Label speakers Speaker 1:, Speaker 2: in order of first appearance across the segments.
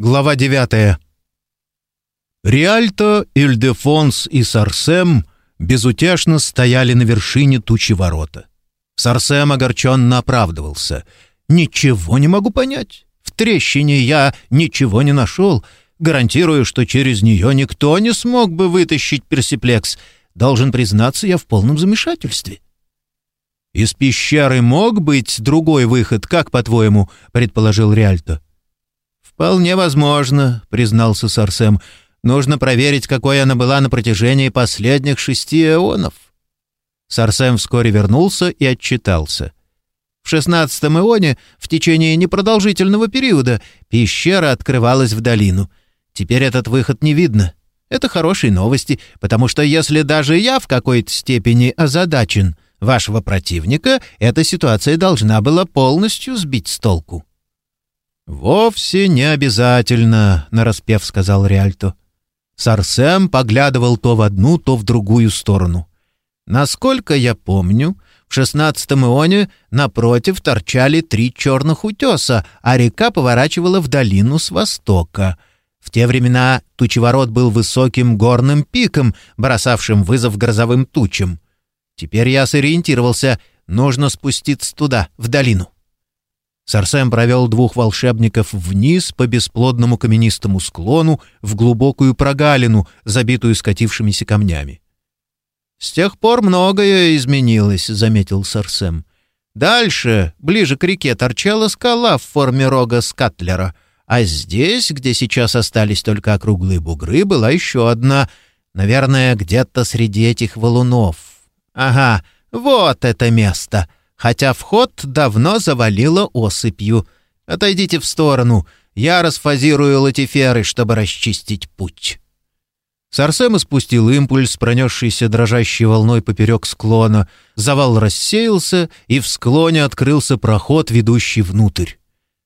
Speaker 1: Глава 9. Риальто, Ильдефонс и Сарсем безутешно стояли на вершине тучи ворота. Сарсем огорченно оправдывался. «Ничего не могу понять. В трещине я ничего не нашел. Гарантирую, что через нее никто не смог бы вытащить персиплекс. Должен признаться, я в полном замешательстве». «Из пещеры мог быть другой выход, как, по-твоему?» — предположил Риальто. «Вполне возможно», — признался Сарсем. «Нужно проверить, какой она была на протяжении последних шести эонов». Сарсем вскоре вернулся и отчитался. В шестнадцатом эоне, в течение непродолжительного периода, пещера открывалась в долину. Теперь этот выход не видно. Это хорошие новости, потому что если даже я в какой-то степени озадачен вашего противника, эта ситуация должна была полностью сбить с толку. «Вовсе не обязательно», — нараспев сказал Риальто. Сарсем поглядывал то в одну, то в другую сторону. Насколько я помню, в шестнадцатом ионе напротив торчали три черных утеса, а река поворачивала в долину с востока. В те времена тучеворот был высоким горным пиком, бросавшим вызов грозовым тучам. Теперь я сориентировался, нужно спуститься туда, в долину. Сарсем провел двух волшебников вниз по бесплодному каменистому склону в глубокую прогалину, забитую скатившимися камнями. «С тех пор многое изменилось», — заметил Сарсем. «Дальше, ближе к реке, торчала скала в форме рога скатлера, а здесь, где сейчас остались только округлые бугры, была еще одна, наверное, где-то среди этих валунов. Ага, вот это место!» Хотя вход давно завалило осыпью. Отойдите в сторону, я расфазирую латиферы, чтобы расчистить путь». Сарсем испустил импульс, пронесшийся дрожащей волной поперек склона. Завал рассеялся, и в склоне открылся проход, ведущий внутрь.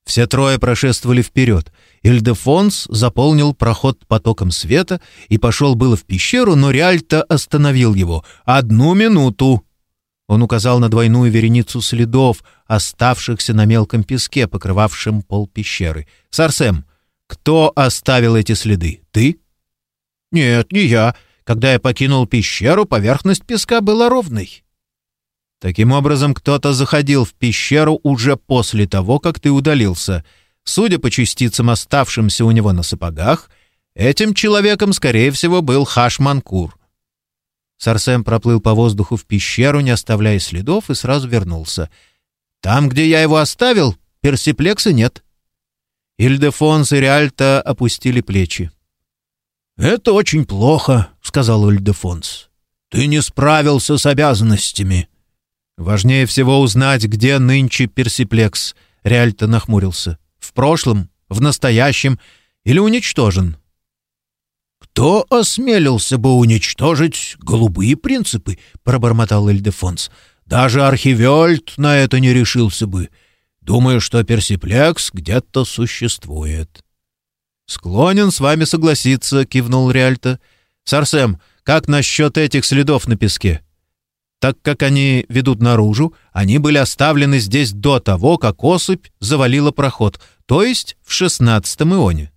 Speaker 1: Все трое прошествовали вперед. Ильдефонс заполнил проход потоком света и пошел было в пещеру, но Риальто остановил его. «Одну минуту!» Он указал на двойную вереницу следов, оставшихся на мелком песке, покрывавшем пол пещеры. «Сарсем, кто оставил эти следы? Ты?» «Нет, не я. Когда я покинул пещеру, поверхность песка была ровной». «Таким образом, кто-то заходил в пещеру уже после того, как ты удалился. Судя по частицам, оставшимся у него на сапогах, этим человеком, скорее всего, был Хашманкур. Сарсем проплыл по воздуху в пещеру, не оставляя следов, и сразу вернулся. «Там, где я его оставил, персиплекса нет». Ильдефонс и Риальто опустили плечи. «Это очень плохо», — сказал Ильдефонс. «Ты не справился с обязанностями». «Важнее всего узнать, где нынче персиплекс», — Риальто нахмурился. «В прошлом, в настоящем или уничтожен?» «Кто осмелился бы уничтожить голубые принципы?» — пробормотал Эльдефонс. «Даже Архивельд на это не решился бы. Думаю, что персиплекс где-то существует». «Склонен с вами согласиться», — кивнул Риальто. «Сарсем, как насчет этих следов на песке?» Так как они ведут наружу, они были оставлены здесь до того, как осыпь завалила проход, то есть в шестнадцатом ионе.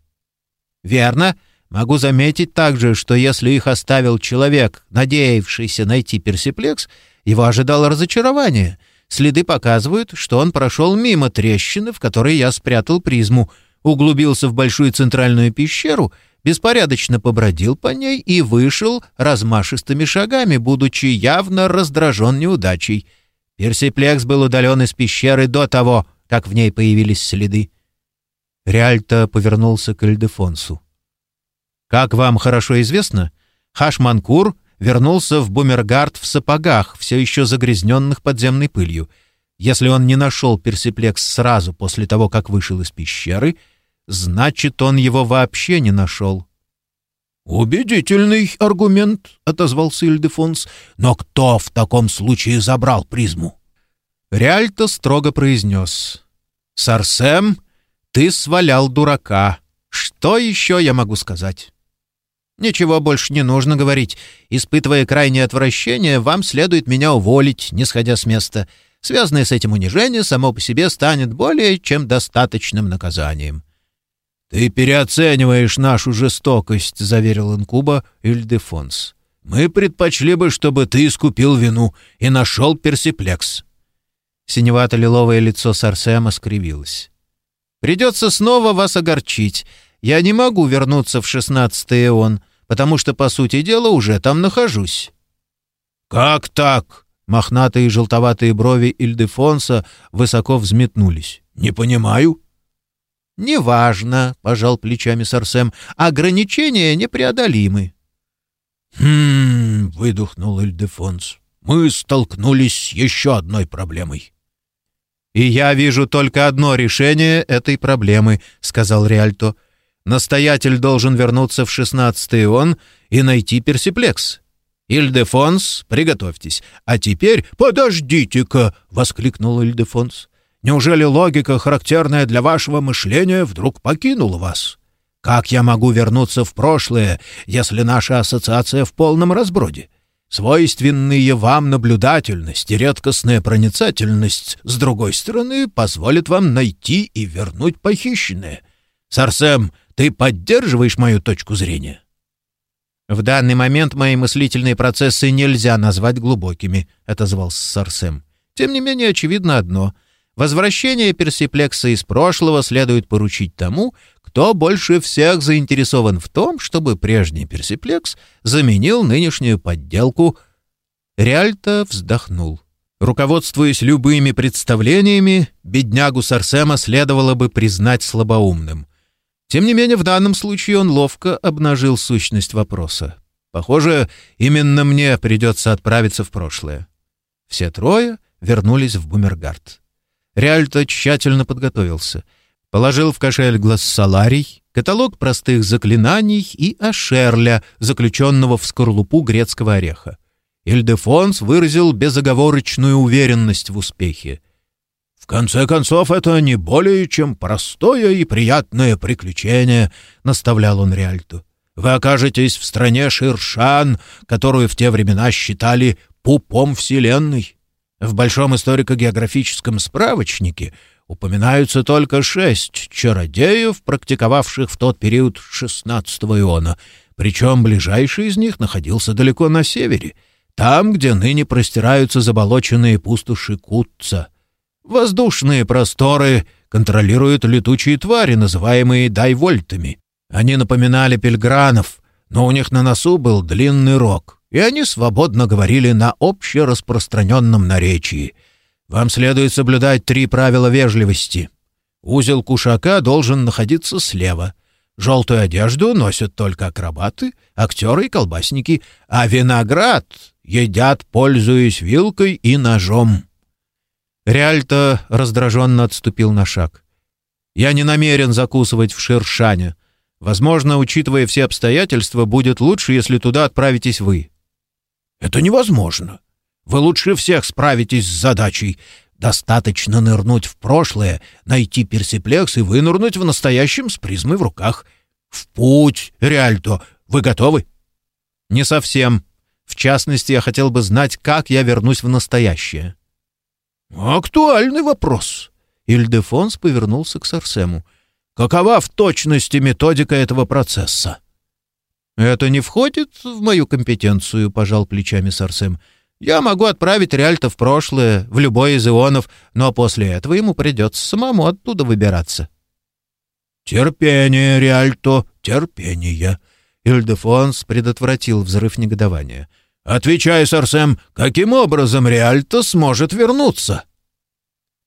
Speaker 1: «Верно», Могу заметить также, что если их оставил человек, надеявшийся найти персиплекс, его ожидало разочарование. Следы показывают, что он прошел мимо трещины, в которой я спрятал призму, углубился в большую центральную пещеру, беспорядочно побродил по ней и вышел размашистыми шагами, будучи явно раздражен неудачей. Персиплекс был удален из пещеры до того, как в ней появились следы. Реальто повернулся к Эльдефонсу. Как вам хорошо известно, Хашманкур вернулся в Бумергард в сапогах, все еще загрязненных подземной пылью. Если он не нашел персиплекс сразу после того, как вышел из пещеры, значит, он его вообще не нашел. «Убедительный аргумент», — отозвался Ильдефонс. «Но кто в таком случае забрал призму?» Реальто строго произнес. «Сарсем, ты свалял дурака. Что еще я могу сказать?» «Ничего больше не нужно говорить. Испытывая крайнее отвращение, вам следует меня уволить, не сходя с места. Связанное с этим унижение само по себе станет более чем достаточным наказанием». «Ты переоцениваешь нашу жестокость», — заверил инкуба Ильдефонс. «Мы предпочли бы, чтобы ты искупил вину и нашел персиплекс».
Speaker 2: Синевато-лиловое лицо Сарсема скривилось. «Придется снова вас огорчить. Я не могу вернуться в шестнадцатый эон, потому что, по сути дела, уже там нахожусь».
Speaker 1: «Как так?» Мохнатые желтоватые брови Ильдефонса высоко взметнулись. «Не понимаю».
Speaker 2: «Неважно», — пожал плечами Сарсем, — «ограничения непреодолимы».
Speaker 1: «Хм...» — выдохнул Ильдефонс. «Мы столкнулись с еще одной проблемой».
Speaker 2: «И я вижу только одно решение этой проблемы», — сказал Риальто. «Настоятель должен вернуться в шестнадцатый он и найти персиплекс. Ильдефонс, приготовьтесь. А теперь...»
Speaker 1: «Подождите-ка!» — воскликнул Ильдефонс. Неужели логика, характерная для вашего мышления, вдруг покинула вас? Как я могу вернуться в прошлое, если наша ассоциация в полном разброде? Свойственные вам наблюдательность и редкостная проницательность, с другой стороны, позволят вам найти и вернуть похищенное. Сарсем, ты поддерживаешь мою точку зрения?
Speaker 2: «В данный момент мои мыслительные процессы нельзя назвать глубокими», — отозвался Сарсем. «Тем не менее, очевидно одно — Возвращение персиплекса из прошлого следует поручить тому, кто больше всех заинтересован в том, чтобы прежний персиплекс заменил нынешнюю подделку. Реальто вздохнул. Руководствуясь любыми представлениями, беднягу Сарсема следовало бы признать слабоумным. Тем не менее, в данном случае он ловко обнажил сущность вопроса. Похоже, именно мне придется отправиться в прошлое. Все трое вернулись в Бумергард. Реальто тщательно подготовился. Положил в кошель глассаларий, каталог простых заклинаний и ашерля, заключенного в скорлупу грецкого ореха. Ильдефонс выразил безоговорочную уверенность в успехе.
Speaker 1: «В конце концов, это не более чем простое и приятное приключение», — наставлял он Реальту. «Вы окажетесь в стране Ширшан, которую в те времена считали пупом Вселенной. В Большом историко-географическом справочнике упоминаются только шесть чародеев, практиковавших в тот период шестнадцатого иона, причем ближайший из них находился далеко на севере, там, где ныне простираются заболоченные пустоши Кутца. Воздушные просторы контролируют летучие твари, называемые дайвольтами. Они напоминали пельгранов, но у них на носу был длинный рог и они свободно говорили на общераспространенном наречии. Вам следует соблюдать три правила вежливости. Узел кушака должен находиться слева. Желтую одежду носят только акробаты, актеры и колбасники, а виноград едят, пользуясь вилкой и ножом.
Speaker 2: Реальто раздраженно отступил на шаг. «Я не намерен закусывать в Шершане. Возможно, учитывая все обстоятельства, будет лучше, если туда отправитесь вы.
Speaker 1: Это невозможно. Вы лучше всех справитесь с задачей. Достаточно нырнуть в прошлое, найти персиплекс и вынырнуть в настоящем с призмой в руках. В путь, Реальто. Вы готовы?
Speaker 2: Не совсем. В частности, я хотел бы знать, как я вернусь в настоящее.
Speaker 1: Актуальный вопрос. Ильдефонс повернулся к Сарсему. Какова в точности методика этого процесса?
Speaker 2: «Это не входит в мою компетенцию», — пожал плечами Сарсем. «Я могу отправить Реальта в прошлое, в любой из ионов, но после этого ему придется самому оттуда выбираться».
Speaker 1: «Терпение, Реальто, терпение!»
Speaker 2: Ильдефонс предотвратил взрыв негодования.
Speaker 1: «Отвечай, Сарсем, каким образом Реальто сможет вернуться?»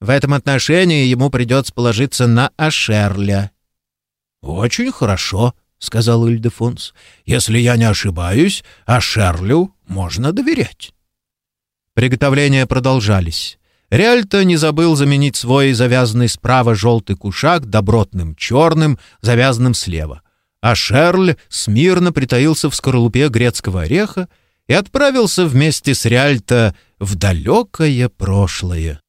Speaker 2: «В этом отношении ему придется положиться на Ашерля».
Speaker 1: «Очень хорошо», — сказал Ильдефонс. «Если я не ошибаюсь, а Шерлю можно доверять».
Speaker 2: Приготовления продолжались. Реальто не забыл заменить свой завязанный справа желтый кушак добротным черным, завязанным слева. А Шерль смирно притаился в скорлупе грецкого ореха и отправился вместе с Реальто в далекое прошлое.